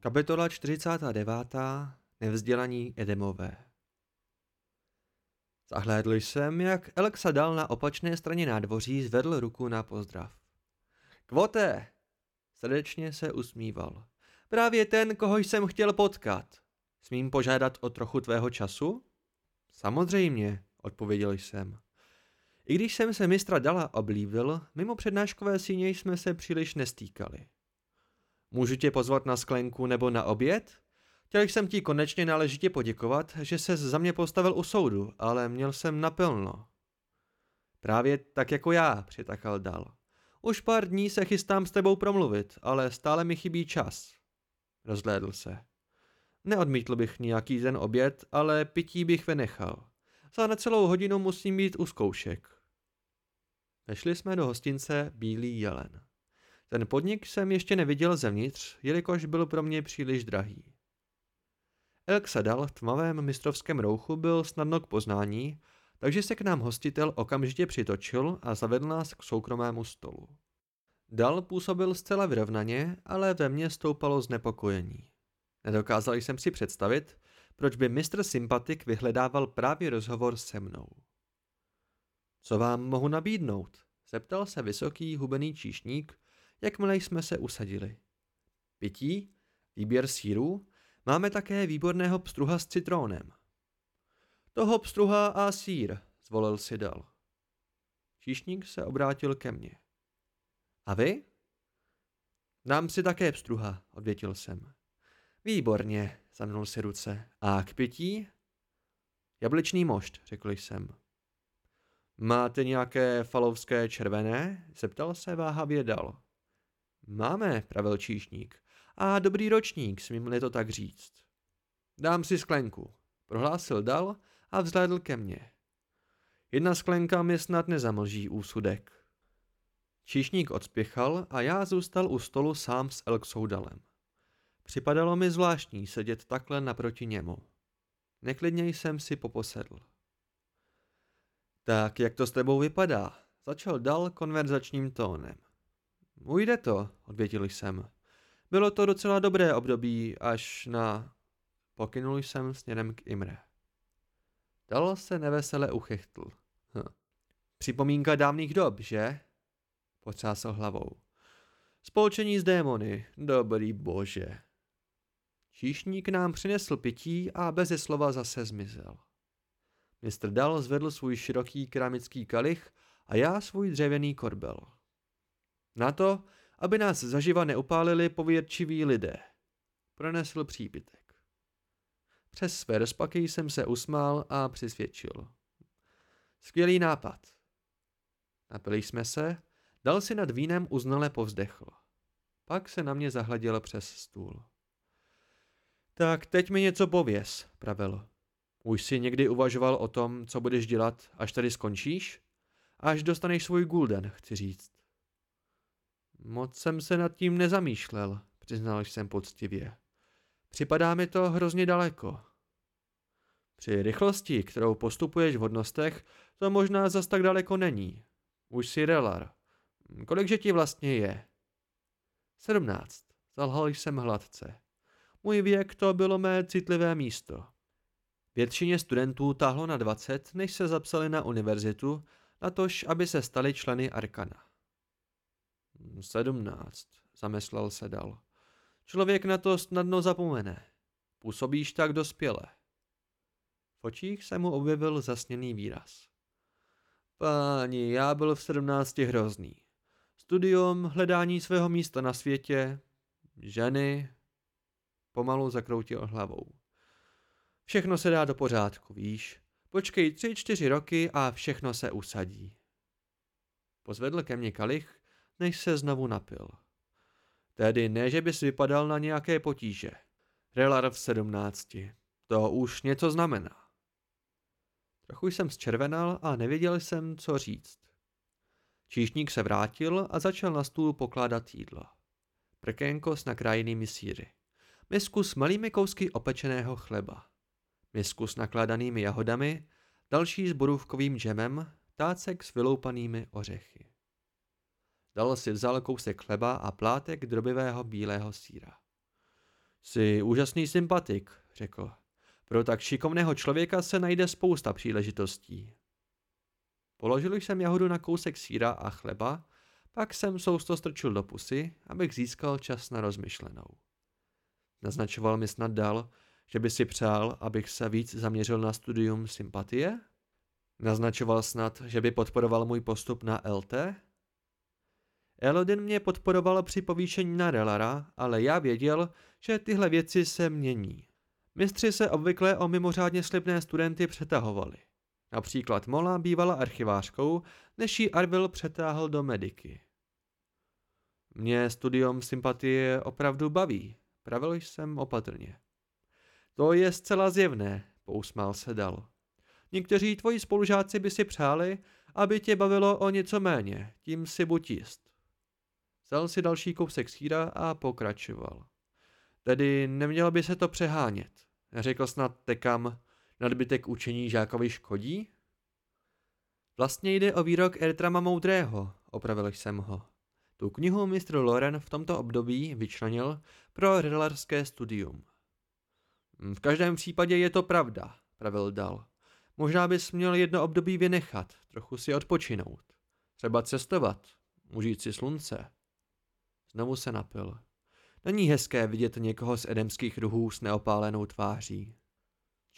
Kapitola 49. Nevzdělaní Edemové Zahlédl jsem, jak Elxadal na opačné straně nádvoří zvedl ruku na pozdrav. Kvote! Srdečně se usmíval. Právě ten, koho jsem chtěl potkat. Smím požádat o trochu tvého času? Samozřejmě, odpověděl jsem. I když jsem se mistra Dala oblíbil, mimo přednáškové síně jsme se příliš nestýkali. Můžu tě pozvat na sklenku nebo na oběd? Chtěl jsem ti konečně náležitě poděkovat, že se za mě postavil u soudu, ale měl jsem naplno. Právě tak jako já, přitakal dal. Už pár dní se chystám s tebou promluvit, ale stále mi chybí čas. Rozhlédl se. Neodmítl bych nějaký den oběd, ale pití bych vynechal. Za necelou hodinu musím být u zkoušek. Vešli jsme do hostince Bílý jelen. Ten podnik jsem ještě neviděl zevnitř, jelikož byl pro mě příliš drahý. Elk Sadal v tmavém mistrovském rouchu byl snadno k poznání, takže se k nám hostitel okamžitě přitočil a zavedl nás k soukromému stolu. Dal působil zcela vyrovnaně, ale ve mně stoupalo znepokojení. Nedokázal jsem si představit, proč by mistr Sympatik vyhledával právě rozhovor se mnou. Co vám mohu nabídnout? zeptal se vysoký hubený číšník, jakmile jsme se usadili. Pití, výběr sírů, máme také výborného pstruha s citrónem. Toho pstruha a sír, zvolil si dal. Číšník se obrátil ke mně. A vy? Dám si také pstruha, odvětil jsem. Výborně, zamnul si ruce. A k pití? Jablečný mošt, řekl jsem. Máte nějaké falovské červené? Zeptal se váhavě dal. Máme, pravil číšník. A dobrý ročník, smím-li to tak říct. Dám si sklenku, prohlásil dal a vzhlédl ke mně. Jedna sklenka mi snad nezamlží úsudek. Číšník odspěchal a já zůstal u stolu sám s Elksoudalem. Připadalo mi zvláštní sedět takhle naproti němu. Neklidně jsem si poposedl. Tak jak to s tebou vypadá? Začal dal konverzačním tónem. Ujde to, odvětil jsem. Bylo to docela dobré období, až na... Pokynul jsem směrem k Imre. Dal se nevesele uchechtl. Hm. Připomínka dávných dob, že? Potřásl hlavou. Spolčení s démony, dobrý bože. Číšník nám přinesl pití a beze slova zase zmizel. Mistr Dal zvedl svůj široký keramický kalich a já svůj dřevěný korbel. Na to, aby nás zaživa neupálili pověrčiví lidé. Pronesl přípitek. Přes své rozpaky jsem se usmál a přisvědčil. Skvělý nápad. Napili jsme se, dal si nad vínem uznale povzdechl. Pak se na mě zahleděl přes stůl. Tak teď mi něco pověz, pravil. Už si někdy uvažoval o tom, co budeš dělat, až tady skončíš? Až dostaneš svůj gulden, chci říct. Moc jsem se nad tím nezamýšlel, přiznal jsem poctivě. Připadá mi to hrozně daleko. Při rychlosti, kterou postupuješ v hodnostech, to možná zas tak daleko není. Už si relar. Kolikže ti vlastně je? Sedmnáct. Zalhal jsem hladce. Můj věk to bylo mé citlivé místo. Většině studentů táhlo na 20, než se zapsali na univerzitu, natož aby se stali členy Arkana. Sedmnáct, zamyslel se dal. Člověk na to snadno zapomene. Působíš tak dospěle. V očích se mu objevil zasněný výraz. Páni, já byl v sedmnácti hrozný. Studium, hledání svého místa na světě, ženy, pomalu zakroutil hlavou. Všechno se dá do pořádku, víš. Počkej tři, čtyři roky a všechno se usadí. Pozvedl ke mně kalich než se znovu napil. Tedy ne, že bys vypadal na nějaké potíže. Relar v sedmnácti. To už něco znamená. Trochu jsem zčervenal a nevěděl jsem, co říct. Číšník se vrátil a začal na stůl pokládat jídlo. Prkénko s nakrájenými síry. misku s malými kousky opečeného chleba, misku s nakládanými jahodami, další s borůvkovým džemem, tácek s vyloupanými ořechy. Dal si vzal kousek chleba a plátek drobivého bílého síra. Jsi úžasný sympatik, řekl. Pro tak šikovného člověka se najde spousta příležitostí. Položil jsem jahodu na kousek síra a chleba, pak jsem sousto strčil do pusy, abych získal čas na rozmyšlenou. Naznačoval mi snad dal, že by si přál, abych se víc zaměřil na studium sympatie? Naznačoval snad, že by podporoval můj postup na LT? Elodin mě podporoval při povýšení na Relara, ale já věděl, že tyhle věci se mění. Mistři se obvykle o mimořádně slibné studenty přetahovali. Například Mola bývala archivářkou, než ji Arvil přetáhl do mediky. Mě studium sympatie opravdu baví, pravil jsem opatrně. To je zcela zjevné, pousmál se dal. Někteří tvoji spolužáci by si přáli, aby tě bavilo o něco méně, tím si buď jist. Vzal si další kousek síra a pokračoval. Tedy nemělo by se to přehánět. Řekl snad tekam, nadbytek učení žákovi škodí? Vlastně jde o výrok Ertrama Moudrého, opravil jsem ho. Tu knihu mistr Loren v tomto období vyčlenil pro relarské studium. V každém případě je to pravda, pravil dal. Možná bys měl jedno období vynechat, trochu si odpočinout. Třeba cestovat, užít si slunce. Znovu se napil. Není hezké vidět někoho z edemských ruhů s neopálenou tváří.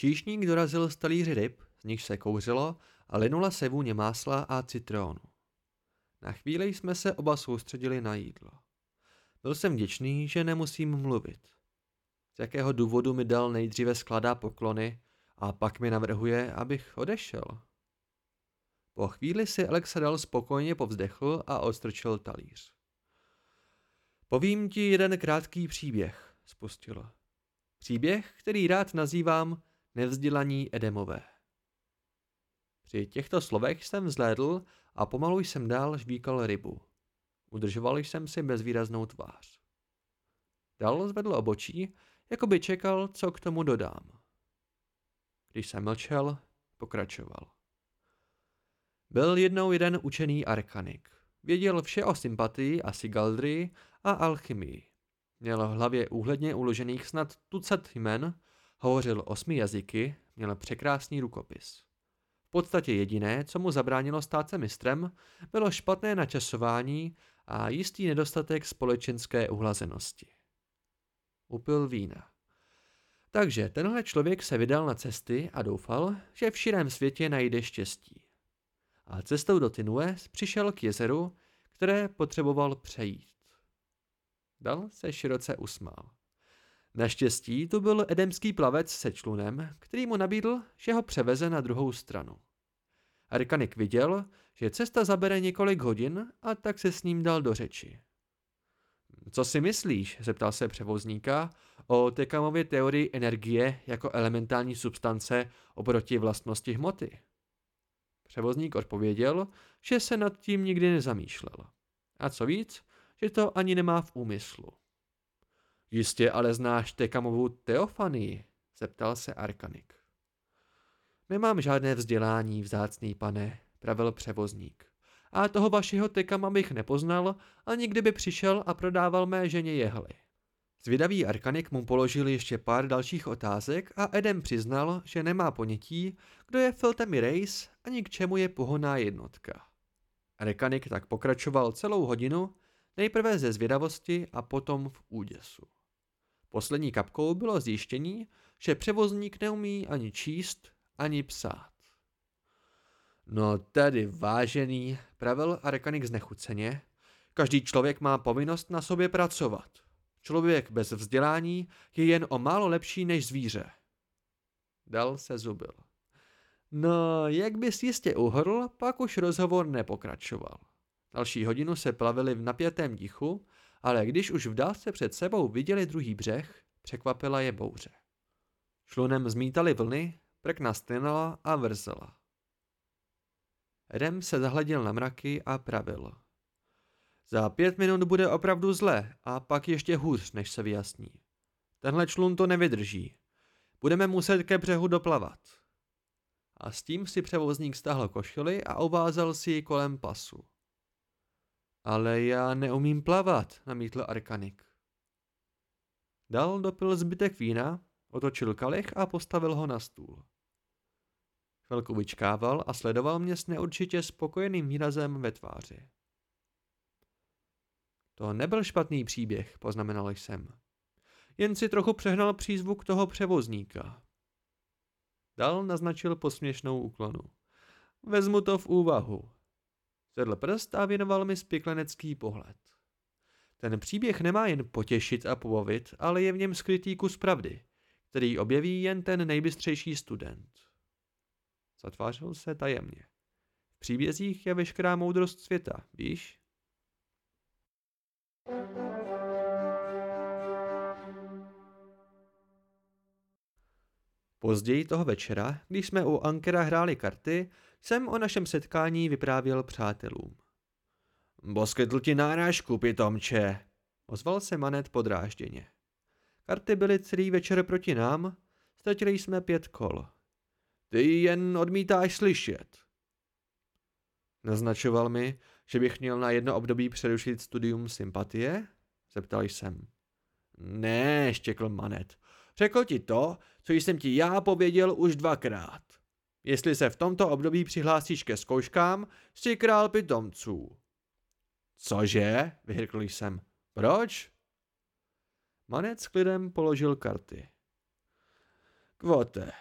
Číšník dorazil z talíři ryb, z nich se kouřilo a linula se vůně másla a citrónu. Na chvíli jsme se oba soustředili na jídlo. Byl jsem vděčný, že nemusím mluvit. Z jakého důvodu mi dal nejdříve skladá poklony a pak mi navrhuje, abych odešel. Po chvíli si Alexa dal spokojně povzdechl a odstrčil talíř. Povím ti jeden krátký příběh, spustil. Příběh, který rád nazývám nevzdělaní Edemové. Při těchto slovech jsem vzlédl a pomalu jsem dál žvíkal rybu. Udržoval jsem si bezvýraznou tvář. Dal zvedl obočí, jako by čekal, co k tomu dodám. Když jsem mlčel, pokračoval. Byl jednou jeden učený arkanik. Věděl vše o sympatii a sigaldrii a alchymii. Měl v hlavě úhledně uložených snad tucet jmen, hovořil osmi jazyky, měl překrásný rukopis. V podstatě jediné, co mu zabránilo stát se mistrem, bylo špatné načasování a jistý nedostatek společenské uhlazenosti. Upil vína. Takže tenhle člověk se vydal na cesty a doufal, že v širém světě najde štěstí. A cestou do Tinue přišel k jezeru, které potřeboval přejít. Dal se široce usmál. Naštěstí tu byl edemský plavec se člunem, který mu nabídl, že ho převeze na druhou stranu. Arkanik viděl, že cesta zabere několik hodin a tak se s ním dal do řeči. Co si myslíš, zeptal se převozníka, o Tekamově teorii energie jako elementální substance oproti vlastnosti hmoty? Převozník odpověděl, že se nad tím nikdy nezamýšlel. A co víc, že to ani nemá v úmyslu. Jistě ale znáš Tekamovu teofanii, zeptal se Arkanik. Nemám žádné vzdělání, vzácný pane, pravil převozník. A toho vašeho Tekama bych nepoznal, ani kdyby přišel a prodával mé ženě jehly. Zvědavý Arkanik mu položil ještě pár dalších otázek a Edem přiznal, že nemá ponětí, kdo je Filtemi Reis ani k čemu je pohoná jednotka. Arkanik tak pokračoval celou hodinu, nejprve ze zvědavosti a potom v úděsu. Poslední kapkou bylo zjištění, že převozník neumí ani číst, ani psát. No tedy vážený, pravil Arkanik znechuceně, každý člověk má povinnost na sobě pracovat. Člověk bez vzdělání je jen o málo lepší než zvíře. Dal se zubil. No, jak bys jistě uhrl, pak už rozhovor nepokračoval. Další hodinu se plavili v napětém tichu, ale když už v dálce před sebou viděli druhý břeh, překvapila je bouře. Šlunem zmítali vlny, prkna stynala a vrzela. Rem se zahleděl na mraky a pravil. Za pět minut bude opravdu zle a pak ještě hůř, než se vyjasní. Tenhle člun to nevydrží. Budeme muset ke břehu doplavat. A s tím si převozník stáhl košili a obázal si ji kolem pasu. Ale já neumím plavat, namítl Arkanik. Dal dopil zbytek vína, otočil kalich a postavil ho na stůl. Chvilku vyčkával a sledoval mě s neurčitě spokojeným výrazem ve tváři. To nebyl špatný příběh, poznamenal jsem. Jen si trochu přehnal přízvuk toho převozníka. Dal naznačil posměšnou úklonu. Vezmu to v úvahu. Zedl prst a věnoval mi spiklenecký pohled. Ten příběh nemá jen potěšit a pobavit, ale je v něm skrytý kus pravdy, který objeví jen ten nejbystřejší student. Zatvářil se tajemně. V příbězích je veškerá moudrost světa, víš? Později toho večera, když jsme u Ankera hráli karty, jsem o našem setkání vyprávěl přátelům. Boskytl ti nárážku, pitomče, ozval se Manet podrážděně. Karty byly celý večer proti nám, ztratili jsme pět kol. Ty jen odmítáš slyšet. Naznačoval mi, že bych měl na jedno období přerušit studium sympatie? Zeptal jsem. Ne, štěkl Manet. Řekl ti to, co jsem ti já pověděl už dvakrát. Jestli se v tomto období přihlásíš ke zkouškám, jsi král pitomců. Cože? vyhrkl jsem. Proč? Manec klidem položil karty. Kvote,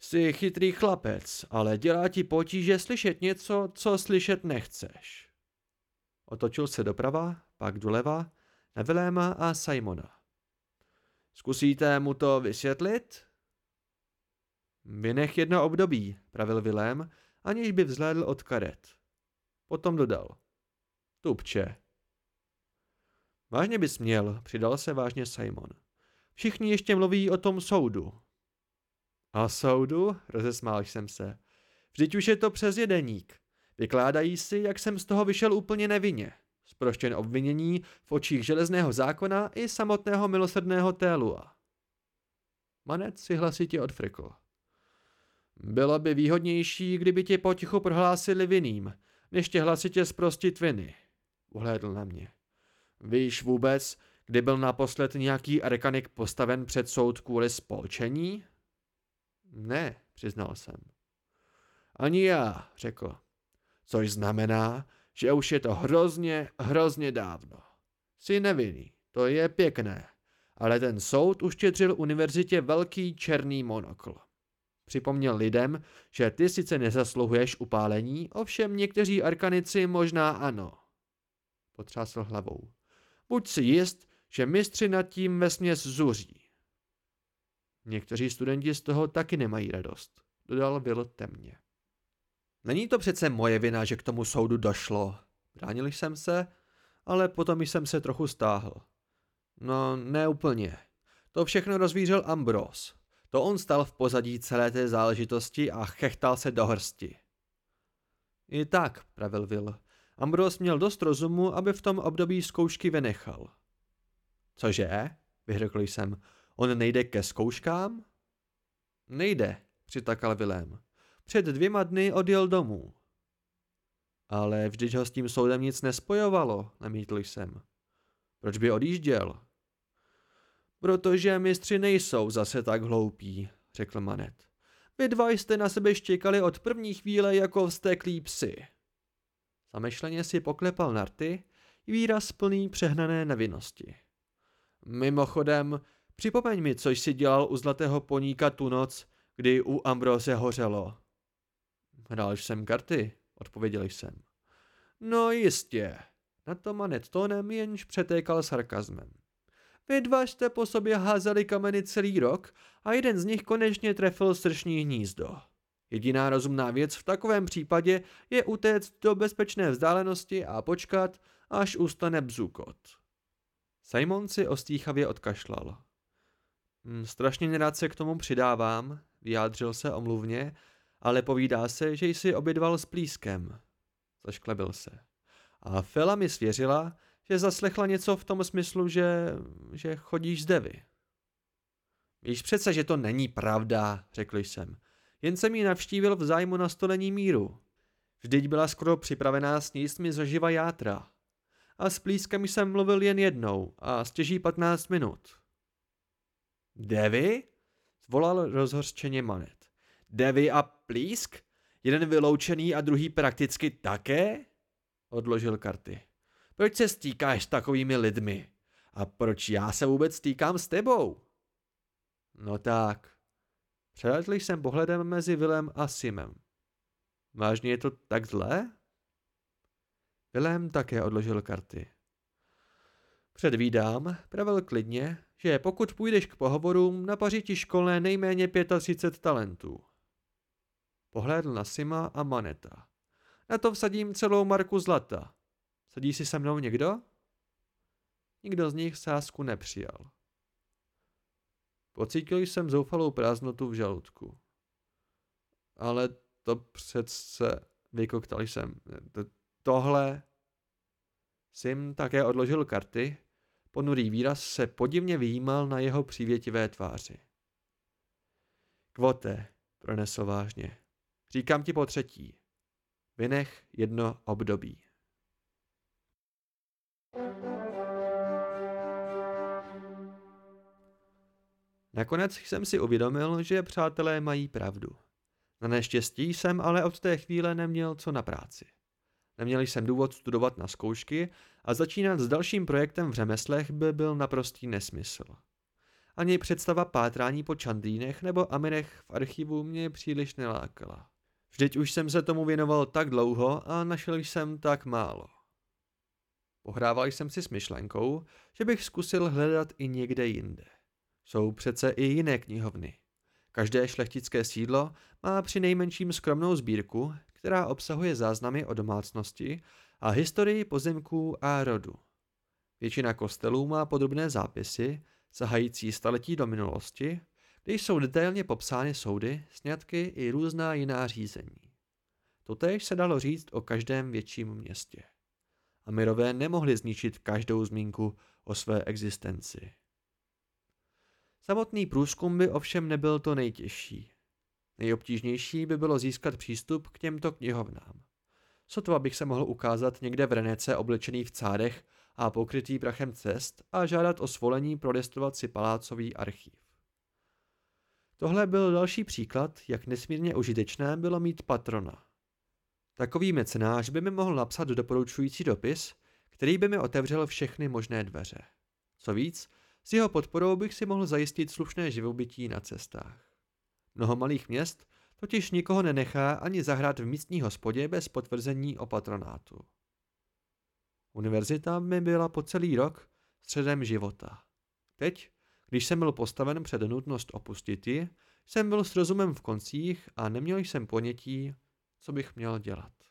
jsi chytrý chlapec, ale dělá ti potíže slyšet něco, co slyšet nechceš. Otočil se doprava, pak doleva, na Viléma a Simona. Zkusíte mu to vysvětlit? Vynech jedno období, pravil Vilém, aniž by vzhlédl od karet. Potom dodal. Tupče. Vážně bys měl, přidal se vážně Simon. Všichni ještě mluví o tom soudu. A soudu? Rozesmál jsem se. Vždyť už je to přes jedeník. Vykládají si, jak jsem z toho vyšel úplně nevinně. Sproštěn obvinění v očích železného zákona i samotného milosrdného Télua. Manec si hlasitě odfrkl. Bylo by výhodnější, kdyby tě potichu prohlásili vinným, než tě hlasitě zprostit viny. Uhlédl na mě. Víš vůbec, kdy byl naposled nějaký arkanik postaven před soud kvůli spolčení? Ne, přiznal jsem. Ani já, řekl. Což znamená, že už je to hrozně, hrozně dávno. Jsi nevinný, to je pěkné, ale ten soud uštědřil univerzitě velký černý monokl. Připomněl lidem, že ty sice nezasluhuješ upálení, ovšem někteří arkanici možná ano. Potřásl hlavou. Buď si jist, že mistři nad tím vesměs zuří. Někteří studenti z toho taky nemají radost, dodal Will temně. Není to přece moje vina, že k tomu soudu došlo. Bránil jsem se, ale potom jsem se trochu stáhl. No, ne úplně. To všechno rozvířil Ambros. To on stal v pozadí celé té záležitosti a chechtal se do hrsti. I tak, pravil Will. Ambros měl dost rozumu, aby v tom období zkoušky vynechal. Cože? Vyhrkl jsem. On nejde ke zkouškám? Nejde, přitakal Vilém. Před dvěma dny odjel domů. Ale vždyť ho s tím soudem nic nespojovalo, namítl jsem. Proč by odjížděl? Protože mistři nejsou zase tak hloupí, řekl Manet. Vy dva jste na sebe štěkali od první chvíle jako vsteklí psy. Zamešleně si poklepal narty, výraz plný přehnané nevinnosti. Mimochodem, připomeň mi, co jsi dělal u zlatého poníka tu noc, kdy u Ambrose hořelo. Hrál jsem karty, odpověděl jsem. No jistě. Na to manet tónem jenž přetékal sarkazmem. Vy dva jste po sobě házeli kameny celý rok a jeden z nich konečně trefil sršní hnízdo. Jediná rozumná věc v takovém případě je utéct do bezpečné vzdálenosti a počkat, až ustane bzukot. Simon si ostýchavě odkašlal. Hm, strašně nerad se k tomu přidávám, vyjádřil se omluvně ale povídá se, že jsi obědval s plískem. Zašklebil se. A Fela mi svěřila, že zaslechla něco v tom smyslu, že, že chodíš z devy. Víš přece, že to není pravda, řekl jsem. Jen jsem ji navštívil v zájmu nastolení míru. Vždyť byla skoro připravená sníst mi zaživa játra. A s plískami jsem mluvil jen jednou a stěží 15 minut. Devy? Zvolal rozhořčeně Manet. Devy a plísk? Jeden vyloučený a druhý prakticky také? Odložil karty. Proč se stýkáš s takovými lidmi? A proč já se vůbec stýkám s tebou? No tak. Přeletl jsem pohledem mezi Vilem a Simem. Vážně je to tak zlé? Vilém také odložil karty. Předvídám, pravil klidně, že pokud půjdeš k pohovorům, napaří ti školné nejméně 35 talentů. Pohlédl na Sima a Maneta. Na to vsadím celou marku zlata. Sadí si se mnou někdo? Nikdo z nich sázku nepřijal. Pocítil jsem zoufalou prázdnotu v žaludku. Ale to přece, vykoktal jsem, tohle... Sim také odložil karty, ponurý výraz se podivně vyjímal na jeho přívětivé tváři. Kvote, pronesl vážně. Říkám ti po třetí. Vynech jedno období. Nakonec jsem si uvědomil, že přátelé mají pravdu. Na neštěstí jsem ale od té chvíle neměl co na práci. Neměl jsem důvod studovat na zkoušky a začínat s dalším projektem v řemeslech by byl naprostý nesmysl. Ani představa pátrání po čandrínech nebo amirech v archivu mě příliš nelákala. Vždyť už jsem se tomu věnoval tak dlouho a našel jsem tak málo. Pohrával jsem si s myšlenkou, že bych zkusil hledat i někde jinde. Jsou přece i jiné knihovny. Každé šlechtické sídlo má při nejmenším skromnou sbírku, která obsahuje záznamy o domácnosti a historii pozemků a rodu. Většina kostelů má podrobné zápisy, sahající staletí do minulosti, kde jsou detailně popsány soudy, sňatky i různá jiná řízení. Totéž se dalo říct o každém větším městě. A Mirové nemohli zničit každou zmínku o své existenci. Samotný průzkum by ovšem nebyl to nejtěžší. Nejobtížnější by bylo získat přístup k těmto knihovnám. Sotva bych se mohl ukázat někde v Renece oblečený v cádech a pokrytý prachem cest a žádat o svolení prolistovat si palácový archív. Tohle byl další příklad, jak nesmírně užitečné bylo mít patrona. Takový mecenář by mi mohl napsat doporučující dopis, který by mi otevřel všechny možné dveře. Co víc, s jeho podporou bych si mohl zajistit slušné živobytí na cestách. Mnoho malých měst totiž nikoho nenechá ani zahrát v místní hospodě bez potvrzení o patronátu. Univerzita mi byla po celý rok středem života. Teď, když jsem byl postaven před nutnost opustit ji, jsem byl s rozumem v koncích a neměl jsem ponětí, co bych měl dělat.